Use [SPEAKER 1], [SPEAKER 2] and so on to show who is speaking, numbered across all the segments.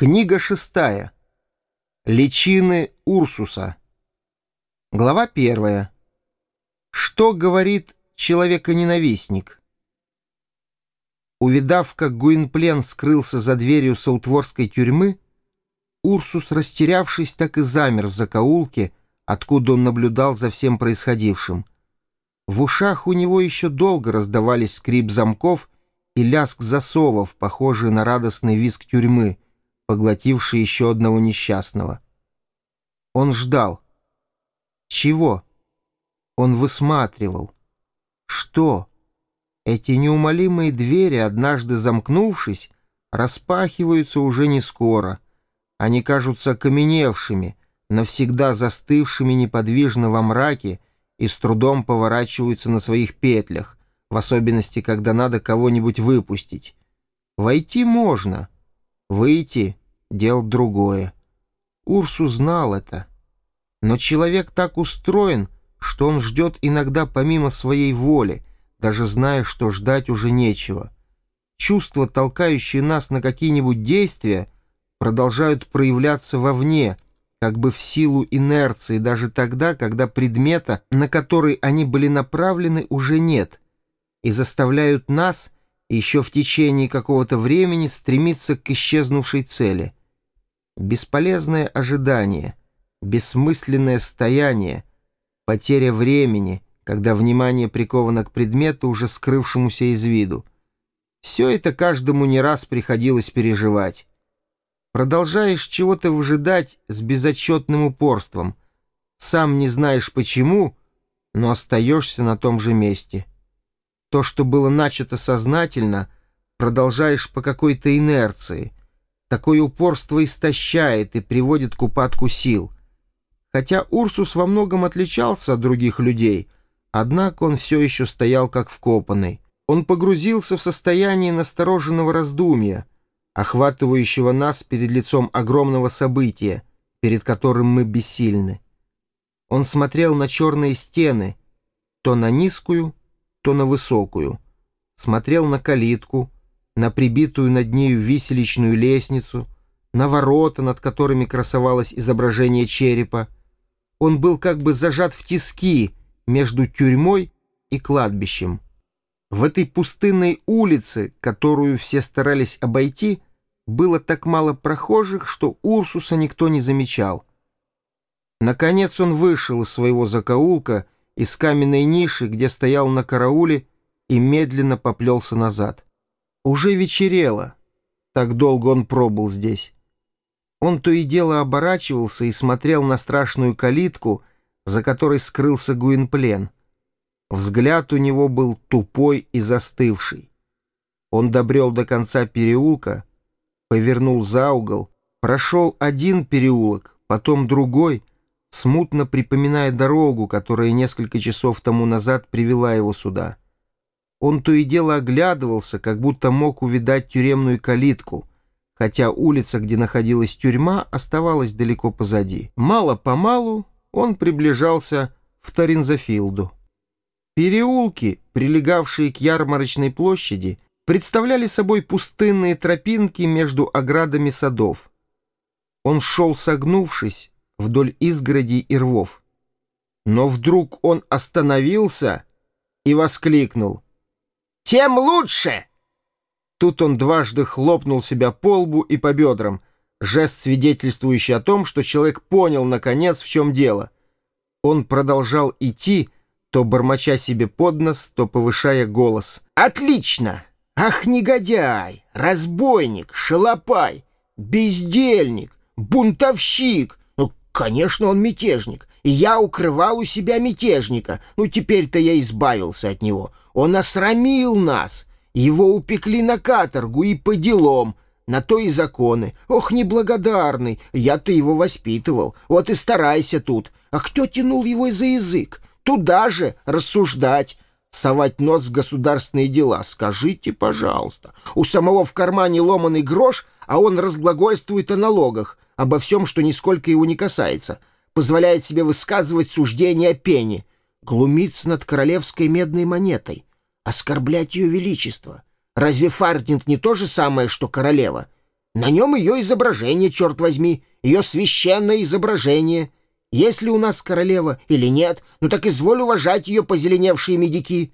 [SPEAKER 1] Книга шестая. Личины Урсуса. Глава первая. Что говорит человеконенавистник? Увидав, как Гуинплен скрылся за дверью саутворской тюрьмы, Урсус, растерявшись, так и замер в закоулке, откуда он наблюдал за всем происходившим. В ушах у него еще долго раздавались скрип замков и лязг засовов, похожий на радостный визг тюрьмы — поглотивший еще одного несчастного. Он ждал. Чего? Он высматривал. Что? Эти неумолимые двери, однажды замкнувшись, распахиваются уже не скоро. Они кажутся окаменевшими, навсегда застывшими неподвижно во мраке и с трудом поворачиваются на своих петлях, в особенности, когда надо кого-нибудь выпустить. Войти можно — Выйти — дело другое. Урсу знал это. Но человек так устроен, что он ждет иногда помимо своей воли, даже зная, что ждать уже нечего. Чувства, толкающие нас на какие-нибудь действия, продолжают проявляться вовне, как бы в силу инерции, даже тогда, когда предмета, на который они были направлены, уже нет, и заставляют нас — еще в течение какого-то времени стремиться к исчезнувшей цели. Бесполезное ожидание, бессмысленное стояние, потеря времени, когда внимание приковано к предмету, уже скрывшемуся из виду. Все это каждому не раз приходилось переживать. Продолжаешь чего-то выжидать с безотчетным упорством. Сам не знаешь почему, но остаешься на том же месте. То, что было начато сознательно, продолжаешь по какой-то инерции. Такое упорство истощает и приводит к упадку сил. Хотя Урсус во многом отличался от других людей, однако он все еще стоял как вкопанный. Он погрузился в состояние настороженного раздумья, охватывающего нас перед лицом огромного события, перед которым мы бессильны. Он смотрел на черные стены, то на низкую, то на высокую, смотрел на калитку, на прибитую над нею виселичную лестницу, на ворота, над которыми красовалось изображение черепа. Он был как бы зажат в тиски между тюрьмой и кладбищем. В этой пустынной улице, которую все старались обойти, было так мало прохожих, что Урсуса никто не замечал. Наконец он вышел из своего закоулка из каменной ниши, где стоял на карауле, и медленно поплелся назад. Уже вечерело. Так долго он пробыл здесь. Он то и дело оборачивался и смотрел на страшную калитку, за которой скрылся Гуинплен. Взгляд у него был тупой и застывший. Он добрел до конца переулка, повернул за угол, прошел один переулок, потом другой, смутно припоминая дорогу, которая несколько часов тому назад привела его сюда. Он то и дело оглядывался, как будто мог увидать тюремную калитку, хотя улица, где находилась тюрьма, оставалась далеко позади. Мало-помалу он приближался в Таринзафилду. Переулки, прилегавшие к ярмарочной площади, представляли собой пустынные тропинки между оградами садов. Он шел согнувшись, вдоль изгородей и рвов. Но вдруг он остановился и воскликнул. «Тем лучше!» Тут он дважды хлопнул себя по лбу и по бедрам, жест, свидетельствующий о том, что человек понял, наконец, в чем дело. Он продолжал идти, то бормоча себе под нос, то повышая голос. «Отлично! Ах, негодяй! Разбойник! Шалопай! Бездельник! Бунтовщик! Конечно, он мятежник. И я укрывал у себя мятежника. Ну, теперь-то я избавился от него. Он осрамил нас. Его упекли на каторгу и по делам. На то и законы. Ох, неблагодарный. Я-то его воспитывал. Вот и старайся тут. А кто тянул его за язык? Туда же рассуждать совать нос в государственные дела. Скажите, пожалуйста, у самого в кармане ломаный грош, а он разглагольствует о налогах обо всем, что нисколько его не касается, позволяет себе высказывать суждения о пене, глумиться над королевской медной монетой, оскорблять ее величество. Разве Фартинг не то же самое, что королева?
[SPEAKER 2] На нем ее изображение, черт возьми, ее священное изображение. Есть ли у нас королева или нет, ну так изволь уважать ее позеленевшие медики.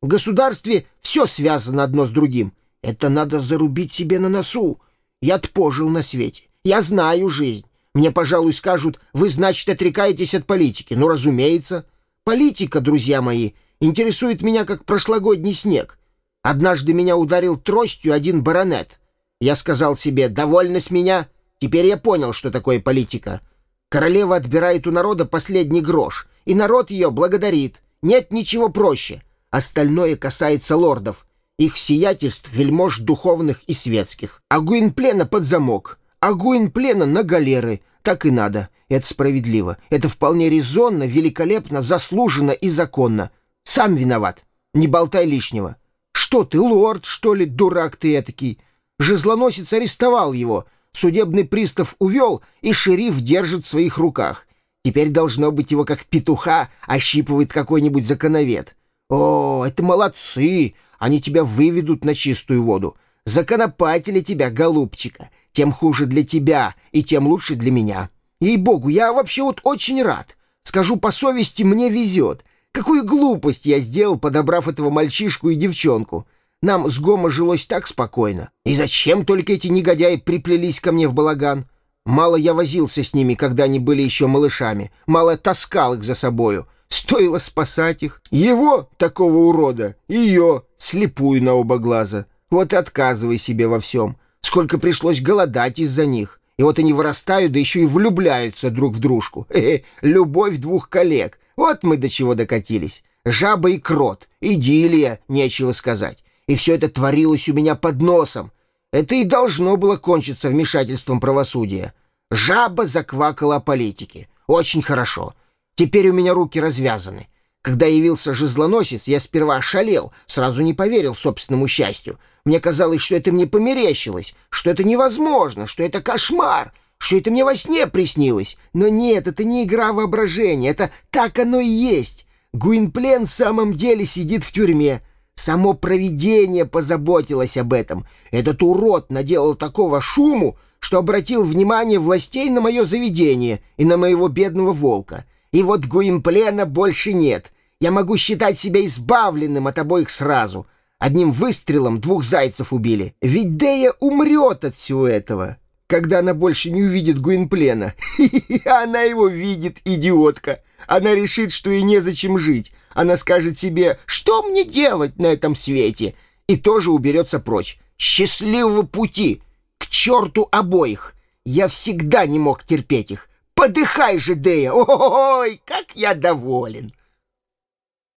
[SPEAKER 2] В государстве все связано одно с другим. Это надо зарубить себе на носу. Я-то пожил на свете. Я знаю жизнь. Мне, пожалуй, скажут, вы, значит, отрекаетесь от политики. Ну, разумеется. Политика, друзья мои, интересует меня, как прошлогодний снег. Однажды меня ударил тростью один баронет. Я сказал себе, довольно с меня. Теперь я понял, что такое политика. Королева отбирает у народа последний грош, и народ ее благодарит. Нет ничего проще. Остальное касается лордов, их сиятельств, вельмож духовных и светских. А Гуинплена под замок, а Гуинплена на галеры. Так и надо. Это справедливо. Это вполне резонно, великолепно, заслуженно и законно. Сам виноват. Не болтай лишнего. Что ты, лорд, что ли, дурак ты этакий? Жезлоносец арестовал его — Судебный пристав увел, и шериф держит в своих руках. Теперь, должно быть, его как петуха ощипывает какой-нибудь законовед. О, это молодцы! Они тебя выведут на чистую воду. Законопатили тебя, голубчика. Тем хуже для тебя, и тем лучше для меня. Ей-богу, я вообще вот очень рад. Скажу по совести, мне везет. Какую глупость я сделал, подобрав этого мальчишку и девчонку. Нам с Гома жилось так спокойно. И зачем только эти негодяи приплелись ко мне в балаган? Мало я возился с ними, когда они были еще малышами. Мало таскал их за собою. Стоило спасать их. Его, такого урода, ее, слепую на оба глаза. Вот и отказывай себе во всем. Сколько пришлось голодать из-за них. И вот они вырастают, да еще и влюбляются друг в дружку. Хе -хе, любовь двух коллег. Вот мы до чего докатились. Жаба и крот. Идиллия, нечего сказать и все это творилось у меня под носом. Это и должно было кончиться вмешательством правосудия. Жаба заквакала о политике. Очень хорошо. Теперь у меня руки развязаны. Когда явился жезлоносец, я сперва ошалел, сразу не поверил собственному счастью. Мне казалось, что это мне померещилось, что это невозможно, что это кошмар, что это мне во сне приснилось. Но нет, это не игра воображения, это так оно и есть. Гуинплен в самом деле сидит в тюрьме. Само провидение позаботилось об этом. Этот урод наделал такого шуму, что обратил внимание властей на мое заведение и на моего бедного волка. И вот Гуимплена больше нет. Я могу считать себя избавленным от обоих сразу. Одним выстрелом двух зайцев убили. Ведь Дея умрет от всего этого, когда она больше не увидит Гуинплена. Она его видит, идиотка. Она решит, что ей незачем жить. Она скажет себе, что мне делать на этом свете, и тоже уберется прочь. Счастливого пути! К черту обоих! Я всегда не мог терпеть их. Подыхай же, Дея! Ой, как я доволен!»